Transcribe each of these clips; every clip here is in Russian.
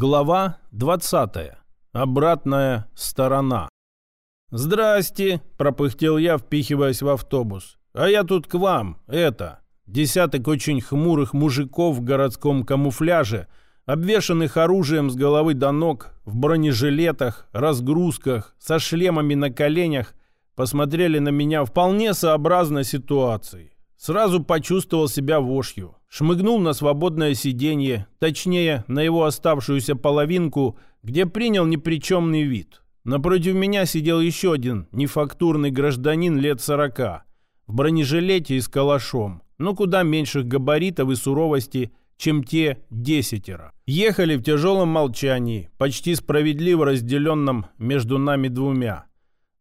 Глава 20. Обратная сторона. «Здрасте!» – пропыхтел я, впихиваясь в автобус. «А я тут к вам, это...» Десяток очень хмурых мужиков в городском камуфляже, обвешанных оружием с головы до ног, в бронежилетах, разгрузках, со шлемами на коленях, посмотрели на меня вполне сообразно ситуации. Сразу почувствовал себя вошью. Шмыгнул на свободное сиденье, точнее, на его оставшуюся половинку, где принял непричемный вид. Напротив меня сидел еще один нефактурный гражданин лет сорока, в бронежилете и с калашом, но куда меньших габаритов и суровости, чем те десятеро. Ехали в тяжелом молчании, почти справедливо разделенном между нами двумя.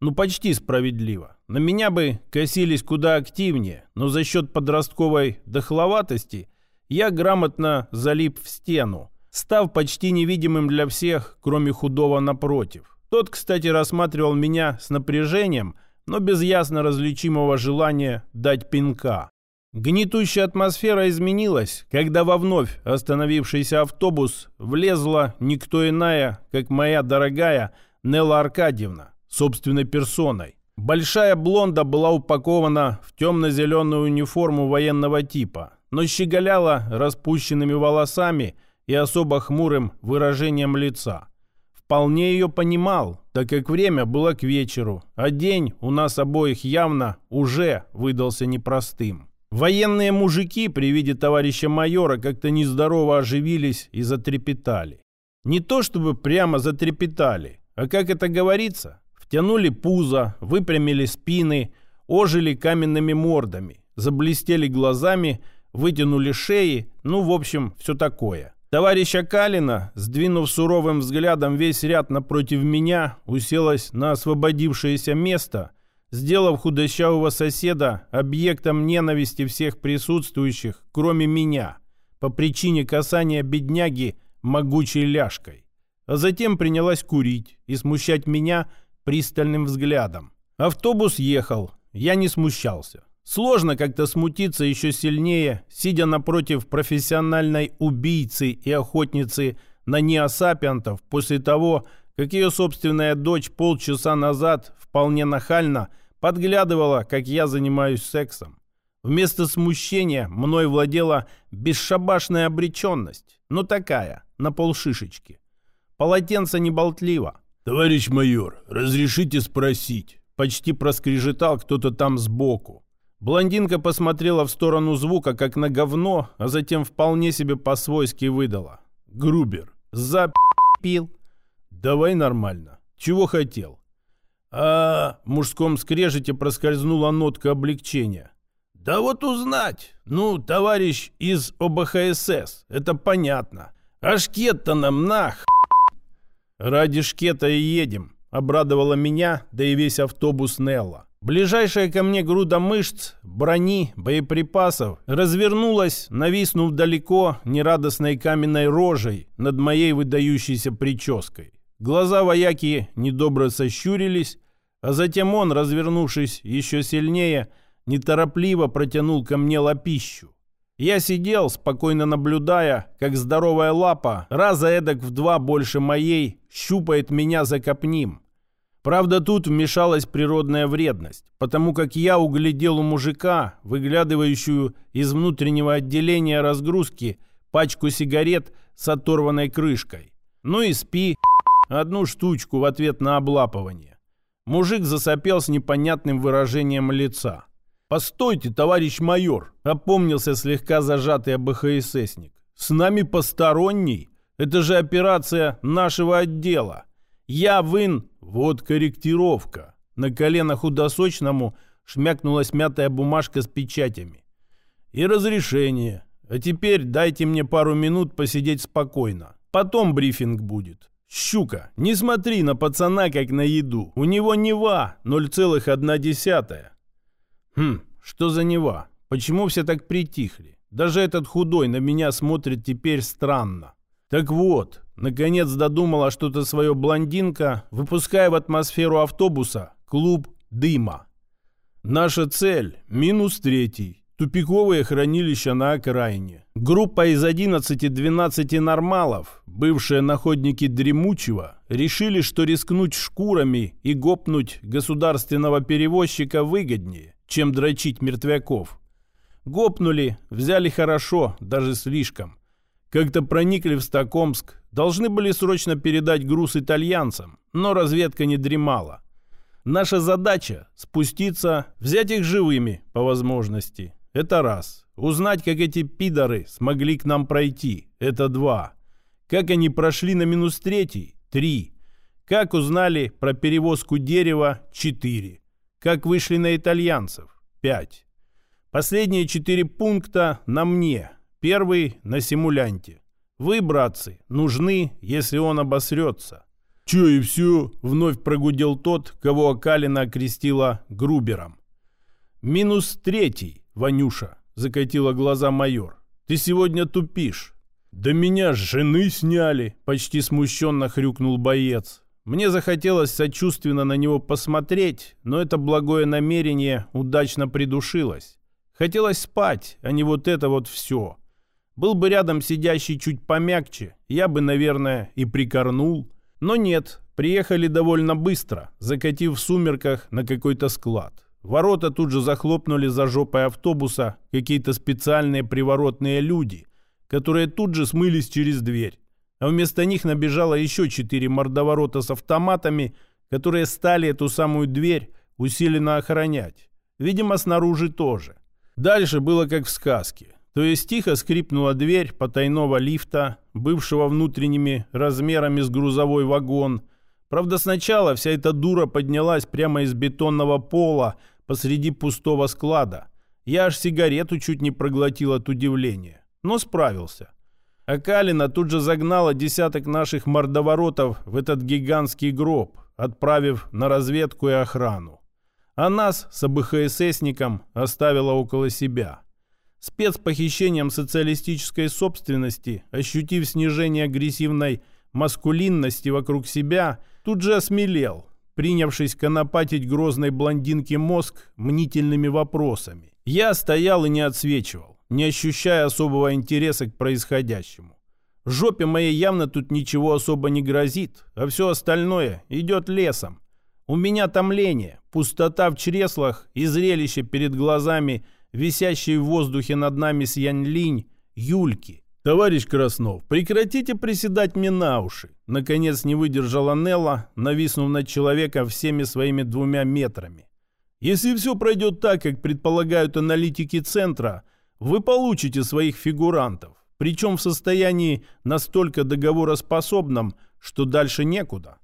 Ну, почти справедливо. На меня бы косились куда активнее, но за счет подростковой дохловатости я грамотно залип в стену, став почти невидимым для всех, кроме худого напротив. Тот, кстати, рассматривал меня с напряжением, но без ясно различимого желания дать пинка. Гнетущая атмосфера изменилась, когда во вновь остановившийся автобус влезла никто иная, как моя дорогая Нелла Аркадьевна, собственной персоной. Большая блонда была упакована в темно-зеленую униформу военного типа, но щеголяла распущенными волосами и особо хмурым выражением лица. Вполне ее понимал, так как время было к вечеру, а день у нас обоих явно уже выдался непростым. Военные мужики при виде товарища майора как-то нездорово оживились и затрепетали. Не то чтобы прямо затрепетали, а как это говорится, втянули пузо, выпрямили спины, ожили каменными мордами, заблестели глазами, вытянули шеи, ну, в общем, все такое. Товарища Калина, сдвинув суровым взглядом весь ряд напротив меня, уселась на освободившееся место, сделав худощавого соседа объектом ненависти всех присутствующих, кроме меня, по причине касания бедняги могучей ляжкой. А затем принялась курить и смущать меня пристальным взглядом. Автобус ехал. Я не смущался. Сложно как-то смутиться еще сильнее, сидя напротив профессиональной убийцы и охотницы на неосапиантов после того, как ее собственная дочь полчаса назад вполне нахально подглядывала, как я занимаюсь сексом. Вместо смущения мной владела бесшабашная обреченность, но такая, на полшишечки. Полотенце не болтливо, «Товарищ майор, разрешите спросить?» Почти проскрежетал кто-то там сбоку. Блондинка посмотрела в сторону звука, как на говно, а затем вполне себе по-свойски выдала. «Грубер, запил?» «Давай нормально. Чего хотел?» «А...» — в мужском скрежете проскользнула нотка облегчения. «Да вот узнать. Ну, товарищ из ОБХСС, это понятно. А шкет-то нам нах...» «Ради шкета и едем», — обрадовала меня, да и весь автобус Нелла. Ближайшая ко мне груда мышц, брони, боеприпасов развернулась, нависнув далеко нерадостной каменной рожей над моей выдающейся прической. Глаза вояки недобро сощурились, а затем он, развернувшись еще сильнее, неторопливо протянул ко мне лапищу. Я сидел, спокойно наблюдая, как здоровая лапа, раза эдак в два больше моей, щупает меня за копним. Правда, тут вмешалась природная вредность, потому как я углядел у мужика, выглядывающую из внутреннего отделения разгрузки, пачку сигарет с оторванной крышкой. Ну и спи одну штучку в ответ на облапывание. Мужик засопел с непонятным выражением лица. «Постойте, товарищ майор!» — опомнился слегка зажатый АБХССник. «С нами посторонний? Это же операция нашего отдела. Я вын...» «Вот корректировка!» На колено худосочному шмякнулась мятая бумажка с печатями. «И разрешение. А теперь дайте мне пару минут посидеть спокойно. Потом брифинг будет. Щука, не смотри на пацана как на еду. У него Нева 0,1. Хм, что за Нева? Почему все так притихли? Даже этот худой на меня смотрит теперь странно. Так вот, наконец додумала что-то свое блондинка, выпуская в атмосферу автобуса клуб дыма. Наша цель – минус третий. Тупиковые хранилища на окраине. Группа из 11-12 нормалов, бывшие находники Дремучего, решили, что рискнуть шкурами и гопнуть государственного перевозчика выгоднее, чем дрочить мертвяков. Гопнули, взяли хорошо, даже слишком. Как-то проникли в Стокомск, должны были срочно передать груз итальянцам, но разведка не дремала. Наша задача – спуститься, взять их живыми по возможности. Это раз. Узнать, как эти пидоры смогли к нам пройти. Это два. Как они прошли на минус третий. Три. Как узнали про перевозку дерева. Четыре. Как вышли на итальянцев. Пять. Последние четыре пункта на мне. Первый на симулянте. Вы, братцы, нужны, если он обосрется. «Че и все?» — вновь прогудел тот, кого Акалина окрестила Грубером. «Минус третий, Ванюша», — закатила глаза майор. «Ты сегодня тупишь». «Да меня с жены сняли», — почти смущенно хрюкнул боец. Мне захотелось сочувственно на него посмотреть, но это благое намерение удачно придушилось. Хотелось спать, а не вот это вот все. Был бы рядом сидящий чуть помягче, я бы, наверное, и прикорнул. Но нет, приехали довольно быстро, закатив в сумерках на какой-то склад. Ворота тут же захлопнули за жопой автобуса какие-то специальные приворотные люди, которые тут же смылись через дверь. А вместо них набежало еще четыре мордоворота с автоматами, которые стали эту самую дверь усиленно охранять. Видимо, снаружи тоже. Дальше было как в сказке. То есть тихо скрипнула дверь потайного лифта, бывшего внутренними размерами с грузовой вагон. Правда, сначала вся эта дура поднялась прямо из бетонного пола посреди пустого склада. Я аж сигарету чуть не проглотил от удивления. Но справился. А Калина тут же загнала десяток наших мордоворотов в этот гигантский гроб, отправив на разведку и охрану. А нас с АБХССником оставила около себя спецпохищением социалистической собственности, ощутив снижение агрессивной маскулинности вокруг себя, тут же осмелел, принявшись конопатить грозной блондинке мозг мнительными вопросами. Я стоял и не отсвечивал, не ощущая особого интереса к происходящему. Жопе моей явно тут ничего особо не грозит, а все остальное идет лесом. У меня томление, пустота в чреслах и зрелище перед глазами – висящей в воздухе над нами с Янь-Линь, Юльки. «Товарищ Краснов, прекратите приседать мне на уши!» Наконец не выдержала Нелла, нависнув над человеком всеми своими двумя метрами. «Если все пройдет так, как предполагают аналитики Центра, вы получите своих фигурантов, причем в состоянии настолько договороспособном, что дальше некуда.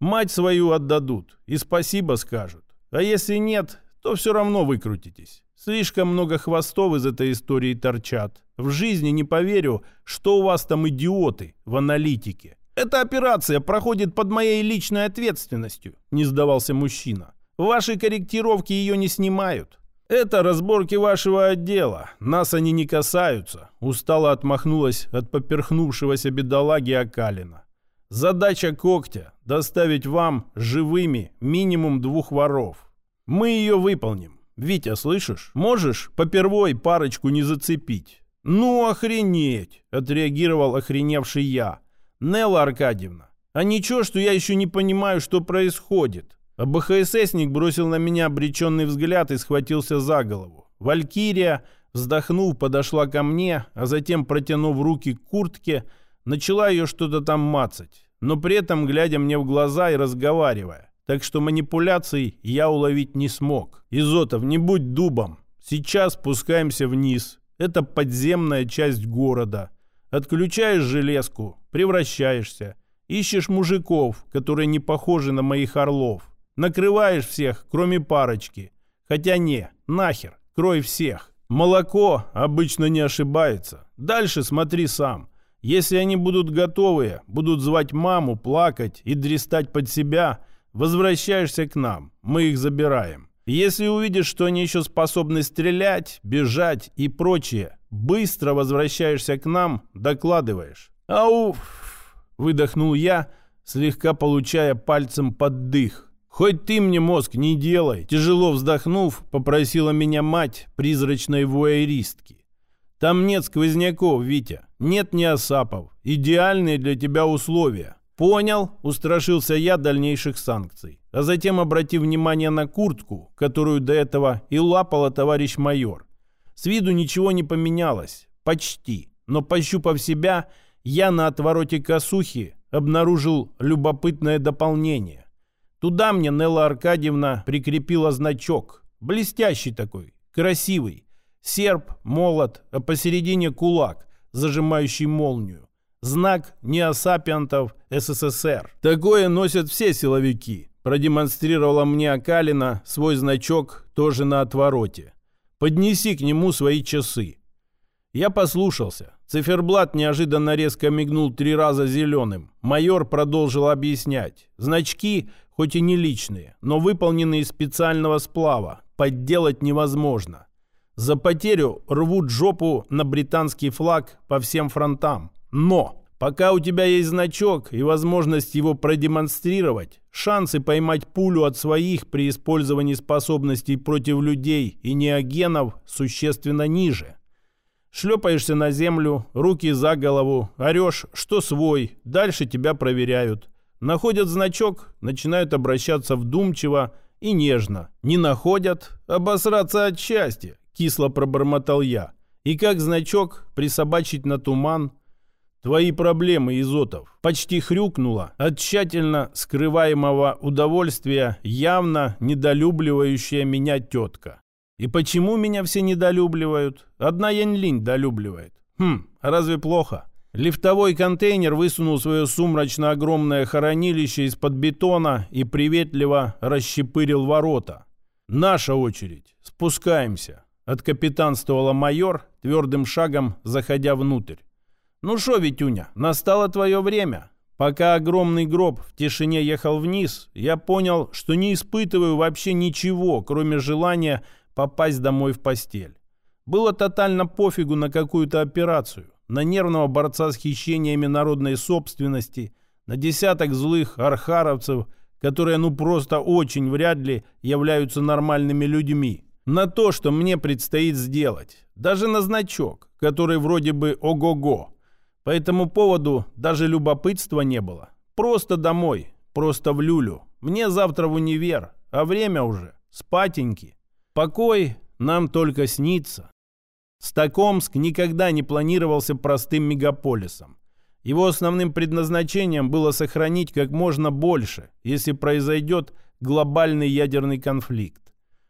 Мать свою отдадут и спасибо скажут, а если нет, то все равно выкрутитесь. Слишком много хвостов из этой истории торчат. В жизни не поверю, что у вас там идиоты в аналитике. Эта операция проходит под моей личной ответственностью, не сдавался мужчина. Ваши корректировки ее не снимают. Это разборки вашего отдела. Нас они не касаются. Устало отмахнулась от поперхнувшегося бедолаги Акалина. Задача когтя – доставить вам живыми минимум двух воров. Мы ее выполним. «Витя, слышишь? Можешь попервой парочку не зацепить?» «Ну, охренеть!» — отреагировал охреневший я. «Нелла Аркадьевна, а ничего, что я еще не понимаю, что происходит?» А БХССник бросил на меня обреченный взгляд и схватился за голову. Валькирия, вздохнув, подошла ко мне, а затем, протянув руки к куртке, начала ее что-то там мацать, но при этом глядя мне в глаза и разговаривая так что манипуляций я уловить не смог. Изотов, не будь дубом. Сейчас спускаемся вниз. Это подземная часть города. Отключаешь железку, превращаешься. Ищешь мужиков, которые не похожи на моих орлов. Накрываешь всех, кроме парочки. Хотя не, нахер, крой всех. Молоко обычно не ошибается. Дальше смотри сам. Если они будут готовые, будут звать маму, плакать и дрестать под себя – Возвращаешься к нам, мы их забираем. Если увидишь, что они еще способны стрелять, бежать и прочее, быстро возвращаешься к нам, докладываешь. «Ауф!» – выдохнул я, слегка получая пальцем под дых. «Хоть ты мне мозг не делай!» Тяжело вздохнув, попросила меня мать призрачной вуайеристки. «Там нет сквозняков, Витя, нет неосапов. Идеальные для тебя условия». «Понял», — устрашился я дальнейших санкций. А затем обратив внимание на куртку, которую до этого и лапала товарищ майор. С виду ничего не поменялось. Почти. Но пощупав себя, я на отвороте косухи обнаружил любопытное дополнение. Туда мне Нелла Аркадьевна прикрепила значок. Блестящий такой, красивый. Серп, молот, а посередине кулак, зажимающий молнию. Знак неосапиантов СССР. Такое носят все силовики. Продемонстрировала мне Акалина свой значок тоже на отвороте. Поднеси к нему свои часы. Я послушался. Циферблат неожиданно резко мигнул три раза зеленым. Майор продолжил объяснять. Значки, хоть и не личные, но выполненные из специального сплава, подделать невозможно. За потерю рвут жопу на британский флаг по всем фронтам. Но пока у тебя есть значок и возможность его продемонстрировать, шансы поймать пулю от своих при использовании способностей против людей и неогенов существенно ниже. Шлепаешься на землю, руки за голову, орешь, что свой, дальше тебя проверяют. Находят значок, начинают обращаться вдумчиво и нежно. Не находят, обосраться от счастья, кисло пробормотал я. И как значок присобачить на туман? Твои проблемы, Изотов. Почти хрюкнула от тщательно скрываемого удовольствия явно недолюбливающая меня тетка. И почему меня все недолюбливают? Одна Янь-Линь долюбливает. Хм, разве плохо? Лифтовой контейнер высунул свое сумрачно огромное хоронилище из-под бетона и приветливо расщепырил ворота. «Наша очередь. Спускаемся», — откапитанствовала майор, твердым шагом заходя внутрь. «Ну шо, Витюня, настало твое время. Пока огромный гроб в тишине ехал вниз, я понял, что не испытываю вообще ничего, кроме желания попасть домой в постель. Было тотально пофигу на какую-то операцию, на нервного борца с хищениями народной собственности, на десяток злых архаровцев, которые ну просто очень вряд ли являются нормальными людьми, на то, что мне предстоит сделать, даже на значок, который вроде бы ого-го. По этому поводу даже любопытства не было. Просто домой, просто в люлю. Мне завтра в универ, а время уже спатеньки. Покой нам только снится. Стокомск никогда не планировался простым мегаполисом. Его основным предназначением было сохранить как можно больше, если произойдет глобальный ядерный конфликт.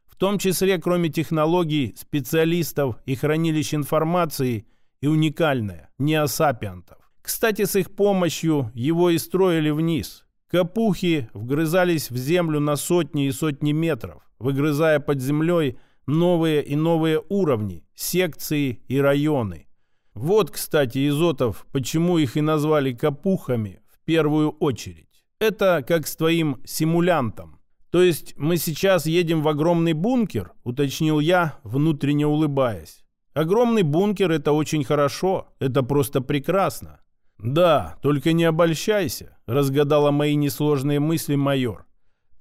В том числе, кроме технологий, специалистов и хранилищ информации, и уникальное, неосапиантов. Кстати, с их помощью его и строили вниз. Капухи вгрызались в землю на сотни и сотни метров выгрызая под землей новые и новые уровни, секции и районы. Вот, кстати, Изотов, почему их и назвали капухами в первую очередь. Это как с твоим симулянтом. То есть мы сейчас едем в огромный бункер, уточнил я, внутренне улыбаясь. Огромный бункер – это очень хорошо, это просто прекрасно. Да, только не обольщайся, разгадала мои несложные мысли майор.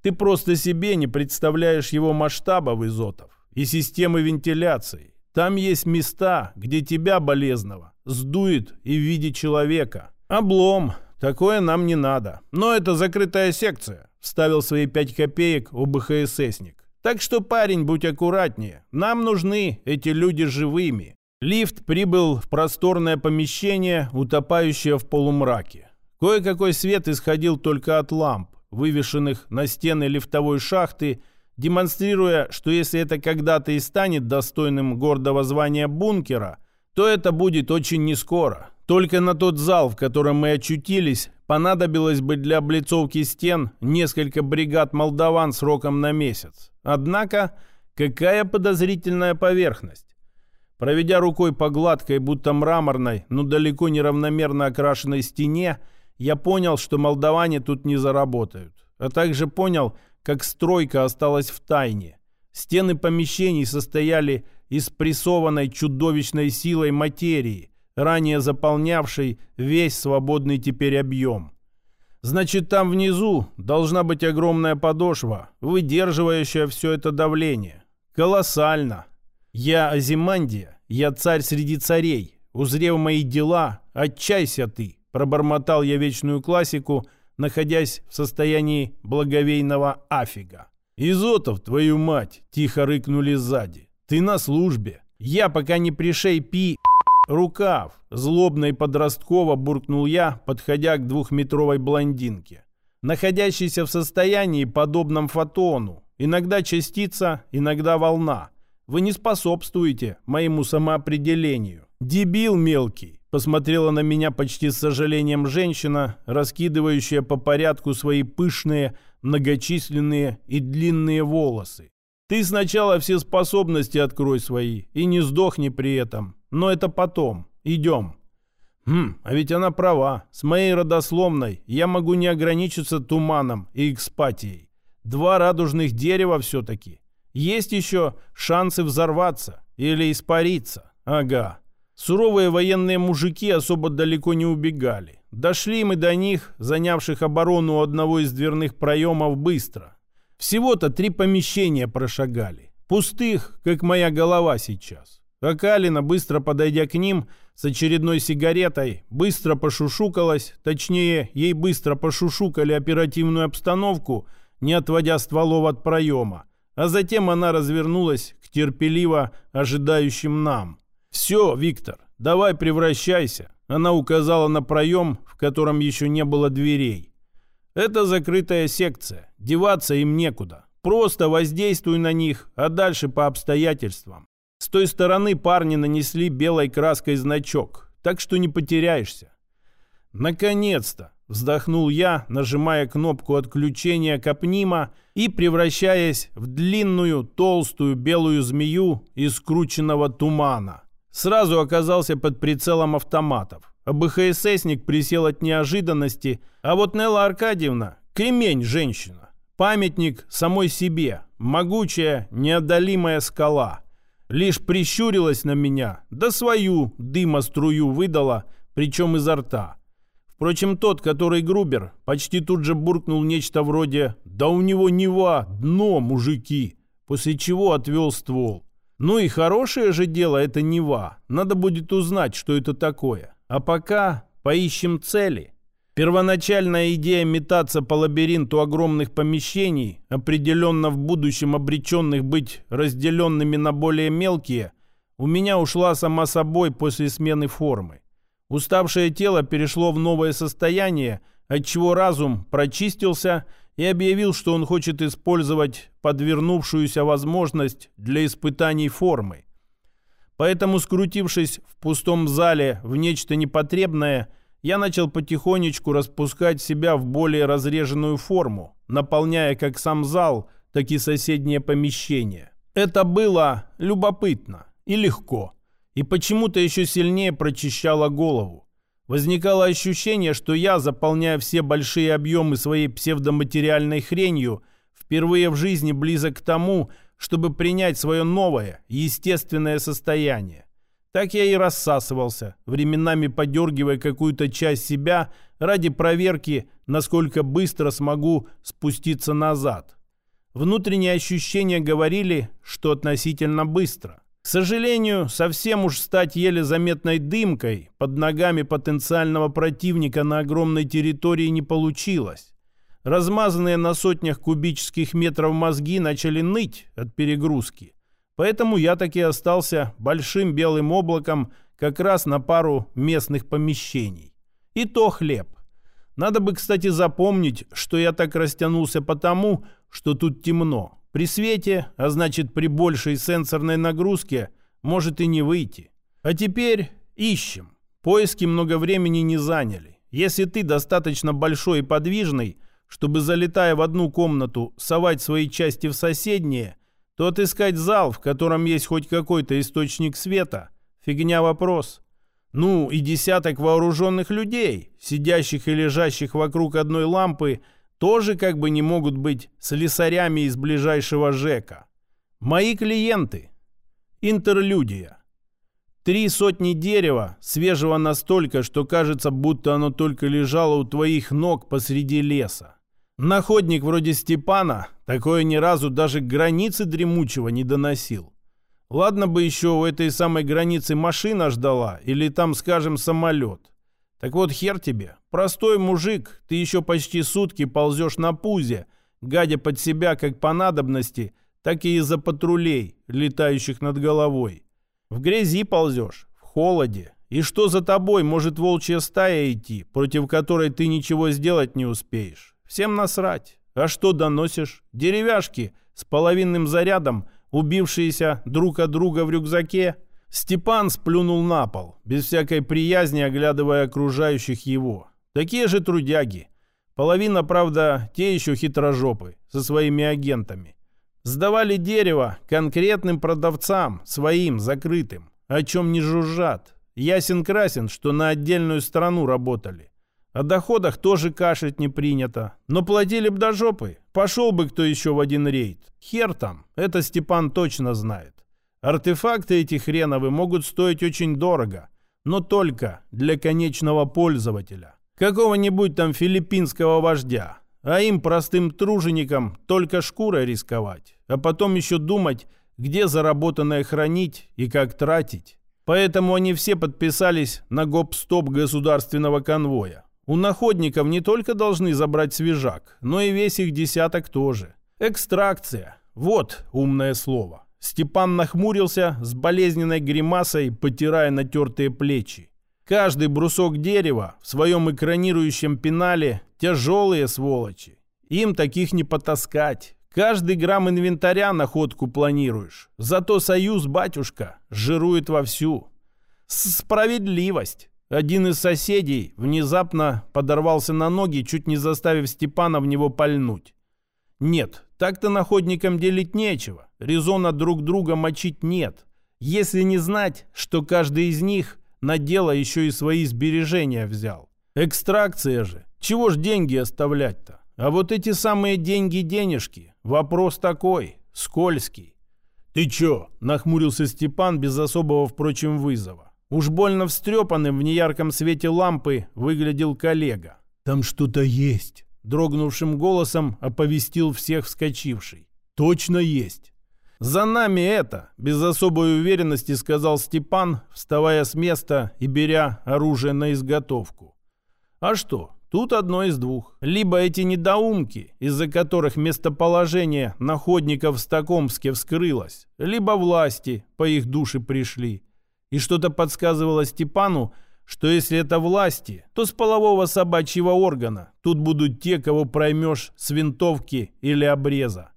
Ты просто себе не представляешь его масштабов изотов и системы вентиляции. Там есть места, где тебя, болезного, сдует и в виде человека. Облом. Такое нам не надо. Но это закрытая секция, вставил свои пять копеек ОБХССник. Так что, парень, будь аккуратнее. Нам нужны эти люди живыми. Лифт прибыл в просторное помещение, утопающее в полумраке. Кое-какой свет исходил только от ламп вывешенных на стены лифтовой шахты, демонстрируя, что если это когда-то и станет достойным гордого звания бункера, то это будет очень нескоро. Только на тот зал, в котором мы очутились, понадобилось бы для облицовки стен несколько бригад молдаван сроком на месяц. Однако, какая подозрительная поверхность. Проведя рукой по гладкой, будто мраморной, но далеко не равномерно окрашенной стене, я понял, что молдаване тут не заработают. А также понял, как стройка осталась в тайне. Стены помещений состояли из прессованной чудовищной силой материи, ранее заполнявшей весь свободный теперь объем. Значит, там внизу должна быть огромная подошва, выдерживающая все это давление. Колоссально. Я Азимандия, я царь среди царей. Узрев мои дела, отчайся ты, пробормотал я вечную классику, находясь в состоянии благовейного афига. «Изотов, твою мать!» — тихо рыкнули сзади. «Ты на службе. Я пока не пришей пи рукав!» Злобно и подростково буркнул я, подходя к двухметровой блондинке. Находящейся в состоянии, подобном фотону. Иногда частица, иногда волна. Вы не способствуете моему самоопределению. Дебил мелкий. Посмотрела на меня почти с сожалением женщина, раскидывающая по порядку свои пышные, многочисленные и длинные волосы. Ты сначала все способности открой свои и не сдохни при этом. Но это потом. Идем. Хм, а ведь она права. С моей родословной я могу не ограничиться туманом и экспатией. Два радужных дерева все-таки. Есть еще шансы взорваться или испариться. Ага. Суровые военные мужики особо далеко не убегали. Дошли мы до них, занявших оборону одного из дверных проемов, быстро. Всего-то три помещения прошагали. Пустых, как моя голова сейчас. А Калина, быстро подойдя к ним, с очередной сигаретой, быстро пошушукалась, точнее, ей быстро пошушукали оперативную обстановку, не отводя стволов от проема. А затем она развернулась к терпеливо ожидающим нам. «Все, Виктор, давай превращайся». Она указала на проем, в котором еще не было дверей. «Это закрытая секция. Деваться им некуда. Просто воздействуй на них, а дальше по обстоятельствам. С той стороны парни нанесли белой краской значок, так что не потеряешься». «Наконец-то!» – вздохнул я, нажимая кнопку отключения капнима и превращаясь в длинную, толстую белую змею из скрученного тумана – Сразу оказался под прицелом автоматов. А БХССник присел от неожиданности, а вот Нелла Аркадьевна – кремень женщина. Памятник самой себе, могучая, неодолимая скала. Лишь прищурилась на меня, да свою дымострую выдала, причем изо рта. Впрочем, тот, который Грубер, почти тут же буркнул нечто вроде «Да у него Нева, дно, мужики!» после чего отвел ствол. Ну и хорошее же дело это Нева. Надо будет узнать, что это такое. А пока поищем цели. Первоначальная идея метаться по лабиринту огромных помещений, определенно в будущем обреченных быть разделенными на более мелкие, у меня ушла сама собой после смены формы. Уставшее тело перешло в новое состояние, отчего разум прочистился и объявил, что он хочет использовать подвернувшуюся возможность для испытаний формы. Поэтому, скрутившись в пустом зале в нечто непотребное, я начал потихонечку распускать себя в более разреженную форму, наполняя как сам зал, так и соседнее помещение. Это было любопытно и легко, и почему-то еще сильнее прочищало голову. Возникало ощущение, что я, заполняя все большие объемы своей псевдоматериальной хренью, впервые в жизни близок к тому, чтобы принять свое новое, естественное состояние. Так я и рассасывался, временами подергивая какую-то часть себя ради проверки, насколько быстро смогу спуститься назад. Внутренние ощущения говорили, что относительно быстро. К сожалению, совсем уж стать еле заметной дымкой под ногами потенциального противника на огромной территории не получилось. Размазанные на сотнях кубических метров мозги начали ныть от перегрузки. Поэтому я таки остался большим белым облаком как раз на пару местных помещений. И то хлеб. Надо бы, кстати, запомнить, что я так растянулся потому, что тут темно. При свете, а значит при большей сенсорной нагрузке, может и не выйти. А теперь ищем. Поиски много времени не заняли. Если ты достаточно большой и подвижный, чтобы, залетая в одну комнату, совать свои части в соседние, то отыскать зал, в котором есть хоть какой-то источник света, фигня вопрос. Ну и десяток вооруженных людей, сидящих и лежащих вокруг одной лампы – тоже как бы не могут быть слесарями из ближайшего ЖЭКа. Мои клиенты. Интерлюдия. Три сотни дерева, свежего настолько, что кажется, будто оно только лежало у твоих ног посреди леса. Находник вроде Степана такое ни разу даже к границе дремучего не доносил. Ладно бы еще у этой самой границы машина ждала или там, скажем, самолет. Так вот хер тебе, простой мужик, ты еще почти сутки ползешь на пузе, гадя под себя как по надобности, так и из-за патрулей, летающих над головой. В грязи ползешь, в холоде. И что за тобой может волчья стая идти, против которой ты ничего сделать не успеешь? Всем насрать. А что доносишь? Деревяшки с половинным зарядом, убившиеся друг от друга в рюкзаке? Степан сплюнул на пол, без всякой приязни оглядывая окружающих его. Такие же трудяги. Половина, правда, те еще хитрожопы, со своими агентами. Сдавали дерево конкретным продавцам, своим, закрытым. О чем не жужжат. Ясен-красен, что на отдельную страну работали. О доходах тоже кашать не принято. Но платили б до жопы. Пошел бы кто еще в один рейд. Хер там. Это Степан точно знает. Артефакты эти хреновы могут стоить очень дорого. Но только для конечного пользователя. Какого-нибудь там филиппинского вождя. А им, простым труженикам, только шкурой рисковать а потом еще думать, где заработанное хранить и как тратить. Поэтому они все подписались на гоп-стоп государственного конвоя. У находников не только должны забрать свежак, но и весь их десяток тоже. Экстракция. Вот умное слово. Степан нахмурился с болезненной гримасой, потирая натертые плечи. Каждый брусок дерева в своем экранирующем пенале тяжелые сволочи. Им таких не потаскать. Каждый грамм инвентаря находку планируешь. Зато союз, батюшка, жирует вовсю. Справедливость. Один из соседей внезапно подорвался на ноги, чуть не заставив Степана в него пальнуть. Нет, так-то находникам делить нечего. Резона друг друга мочить нет. Если не знать, что каждый из них на дело еще и свои сбережения взял. Экстракция же. Чего ж деньги оставлять-то? А вот эти самые деньги-денежки Вопрос такой, скользкий. «Ты чё?» – нахмурился Степан без особого, впрочем, вызова. Уж больно встрепанным в неярком свете лампы выглядел коллега. «Там что-то есть», – дрогнувшим голосом оповестил всех вскочивший. «Точно есть». «За нами это!» – без особой уверенности сказал Степан, вставая с места и беря оружие на изготовку. «А что, Тут одно из двух. Либо эти недоумки, из-за которых местоположение находников в Стокомске вскрылось, либо власти по их душе пришли. И что-то подсказывало Степану, что если это власти, то с полового собачьего органа тут будут те, кого проймешь с винтовки или обреза.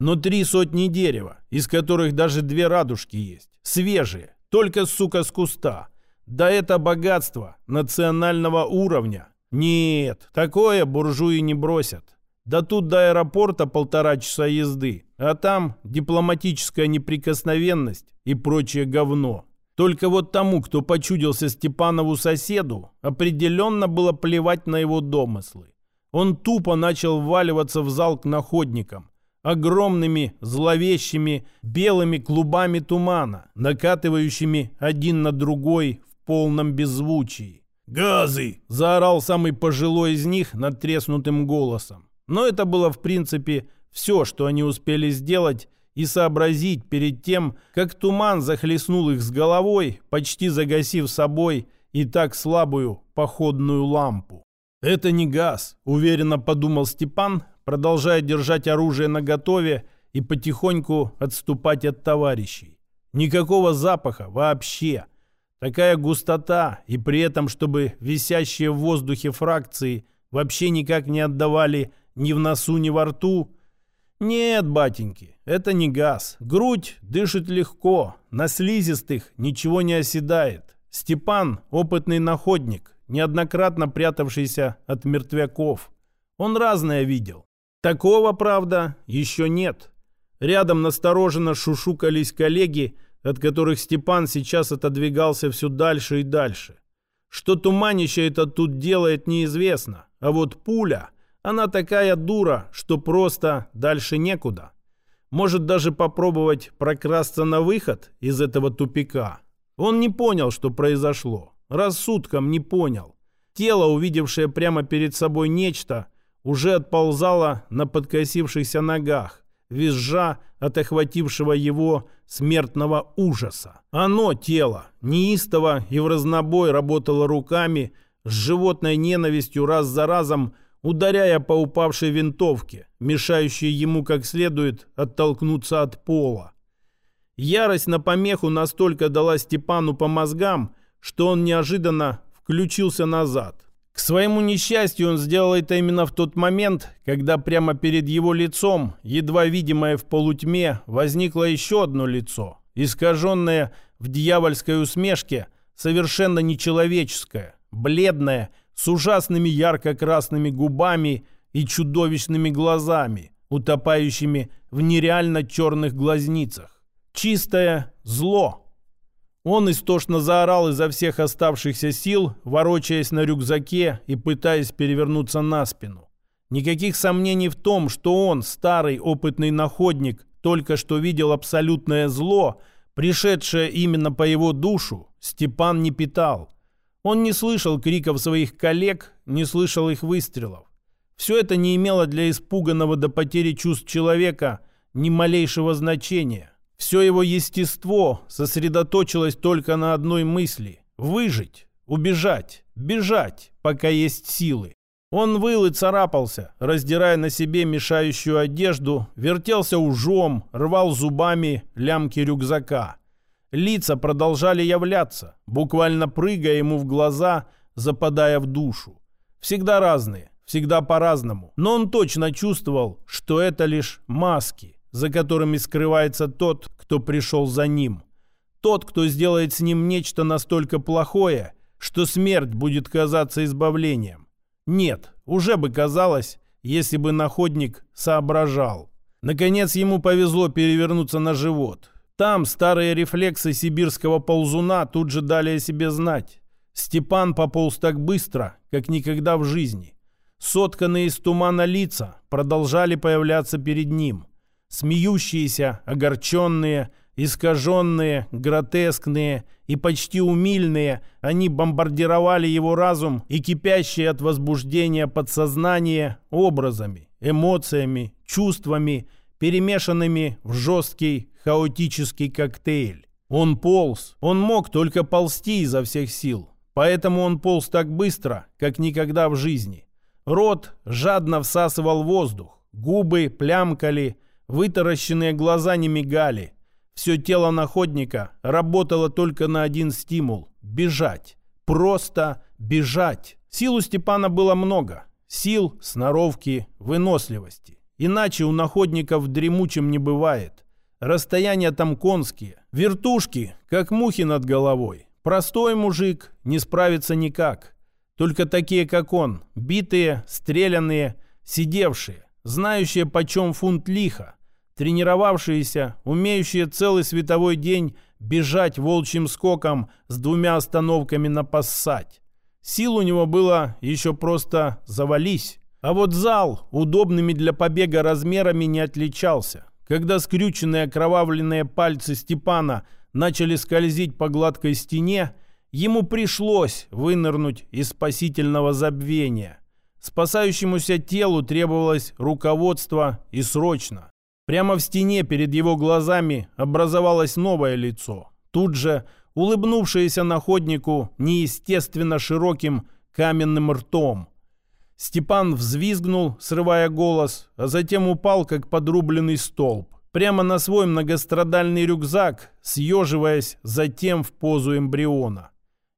Но три сотни дерева, из которых даже две радужки есть, свежие, только, сука, с куста. Да это богатство национального уровня, нет, такое буржуи не бросят. Да тут до аэропорта полтора часа езды, а там дипломатическая неприкосновенность и прочее говно. Только вот тому, кто почудился Степанову соседу, определенно было плевать на его домыслы. Он тупо начал вваливаться в зал к находникам, огромными, зловещими, белыми клубами тумана, накатывающими один на другой в полном беззвучии. «Газы!» – заорал самый пожилой из них надтреснутым голосом. Но это было, в принципе, все, что они успели сделать и сообразить перед тем, как туман захлестнул их с головой, почти загасив собой и так слабую походную лампу. «Это не газ», – уверенно подумал Степан, продолжая держать оружие наготове и потихоньку отступать от товарищей. Никакого запаха вообще – Такая густота, и при этом, чтобы висящие в воздухе фракции вообще никак не отдавали ни в носу, ни во рту. Нет, батеньки, это не газ. Грудь дышит легко, на слизистых ничего не оседает. Степан – опытный находник, неоднократно прятавшийся от мертвяков. Он разное видел. Такого, правда, еще нет. Рядом настороженно шушукались коллеги – от которых Степан сейчас отодвигался все дальше и дальше. Что туманище это тут делает, неизвестно. А вот пуля, она такая дура, что просто дальше некуда. Может даже попробовать прокрасться на выход из этого тупика. Он не понял, что произошло. Рассудком не понял. Тело, увидевшее прямо перед собой нечто, уже отползало на подкосившихся ногах, визжа от охватившего его смертного ужаса. Оно, тело, неистово и в разнобой работало руками, с животной ненавистью раз за разом ударяя по упавшей винтовке, мешающей ему как следует оттолкнуться от пола. Ярость на помеху настолько дала Степану по мозгам, что он неожиданно включился назад. К своему несчастью он сделал это именно в тот момент, когда прямо перед его лицом, едва видимое в полутьме, возникло еще одно лицо, искаженное в дьявольской усмешке, совершенно нечеловеческое, бледное, с ужасными ярко-красными губами и чудовищными глазами, утопающими в нереально черных глазницах. Чистое зло. Он истошно заорал изо всех оставшихся сил, ворочаясь на рюкзаке и пытаясь перевернуться на спину. Никаких сомнений в том, что он, старый опытный находник, только что видел абсолютное зло, пришедшее именно по его душу, Степан не питал. Он не слышал криков своих коллег, не слышал их выстрелов. Все это не имело для испуганного до потери чувств человека ни малейшего значения. Все его естество сосредоточилось только на одной мысли – выжить, убежать, бежать, пока есть силы. Он выл и царапался, раздирая на себе мешающую одежду, вертелся ужом, рвал зубами лямки рюкзака – Лица продолжали являться, буквально прыгая ему в глаза, западая в душу. Всегда разные, всегда по-разному. Но он точно чувствовал, что это лишь маски, за которыми скрывается тот, кто пришел за ним. Тот, кто сделает с ним нечто настолько плохое, что смерть будет казаться избавлением. Нет, уже бы казалось, если бы находник соображал. Наконец ему повезло перевернуться на живот. Там старые рефлексы сибирского ползуна тут же дали о себе знать. Степан пополз так быстро, как никогда в жизни. Сотканные из тумана лица продолжали появляться перед ним. Смеющиеся, огорченные, искаженные, гротескные и почти умильные, они бомбардировали его разум и кипящие от возбуждения подсознание образами, эмоциями, чувствами, перемешанными в жесткий хаотический коктейль. Он полз, он мог только ползти изо всех сил, поэтому он полз так быстро, как никогда в жизни. Рот жадно всасывал воздух, губы плямкали, вытаращенные глаза не мигали. Все тело находника работало только на один стимул – бежать. Просто бежать. Сил у Степана было много. Сил, сноровки, выносливости. Иначе у находников дремучим не бывает. Расстояния там конские. Вертушки, как мухи над головой. Простой мужик не справится никак. Только такие, как он. Битые, стрелянные, сидевшие. Знающие, почем фунт лиха. Тренировавшиеся, умеющие целый световой день бежать волчьим скоком с двумя остановками на пассать. Сил у него было еще просто завались. А вот зал удобными для побега размерами не отличался. Когда скрюченные окровавленные пальцы Степана начали скользить по гладкой стене, ему пришлось вынырнуть из спасительного забвения. Спасающемуся телу требовалось руководство и срочно. Прямо в стене перед его глазами образовалось новое лицо. Тут же улыбнувшееся находнику неестественно широким каменным ртом – Степан взвизгнул, срывая голос, а затем упал, как подрубленный столб, прямо на свой многострадальный рюкзак, съеживаясь затем в позу эмбриона.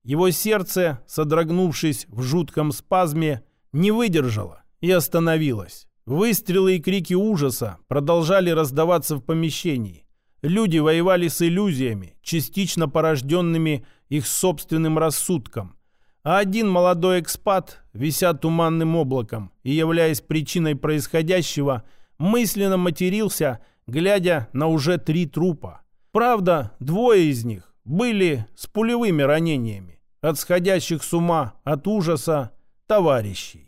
Его сердце, содрогнувшись в жутком спазме, не выдержало и остановилось. Выстрелы и крики ужаса продолжали раздаваться в помещении. Люди воевали с иллюзиями, частично порожденными их собственным рассудком а один молодой экспат, вися туманным облаком и являясь причиной происходящего, мысленно матерился, глядя на уже три трупа. Правда, двое из них были с пулевыми ранениями от сходящих с ума от ужаса товарищей.